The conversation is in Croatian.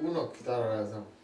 Uno, kitara ne znam.